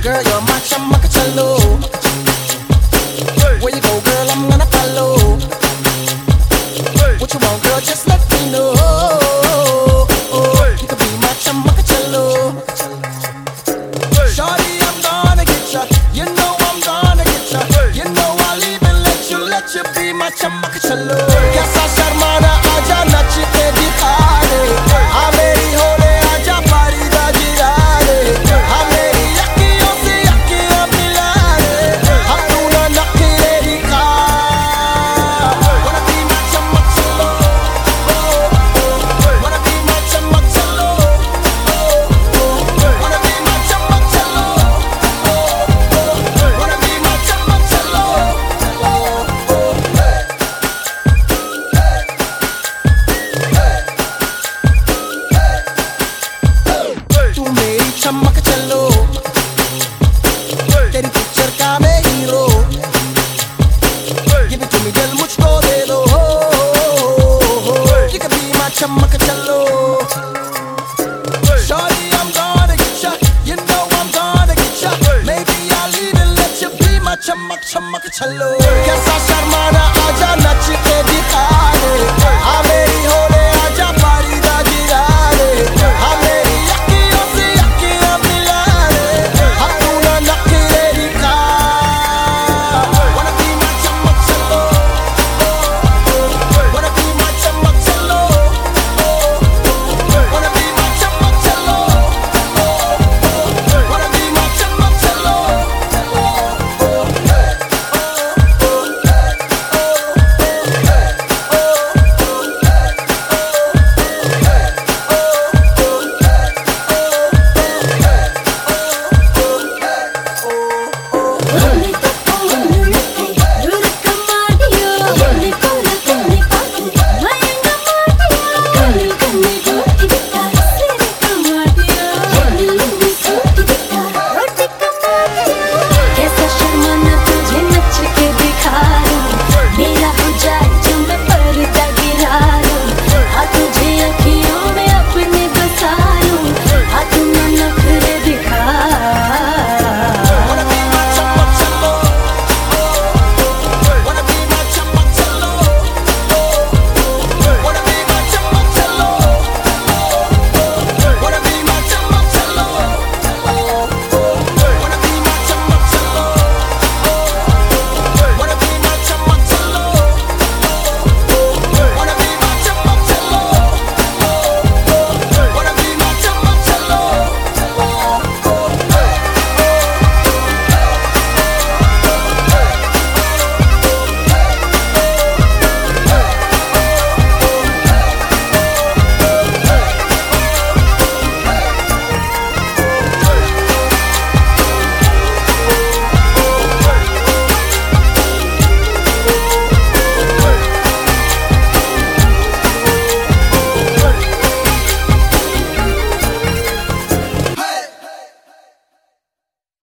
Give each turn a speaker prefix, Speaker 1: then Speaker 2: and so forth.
Speaker 1: Girl, you're my chamakachallo. Where you go, girl, I'm gonna follow. What you want, girl, just let me know. You can be my chamakachallo. Shorty, I'm gonna get ya. You know I'm gonna get ya. You know I'll even let you, let you be my chamakachallo. Yes, I You can be my चमक चलो Shorty I'm gonna get ya You know I'm gonna get ya Maybe I'll even let you be my चमक चमक चलो कैसा शर्मा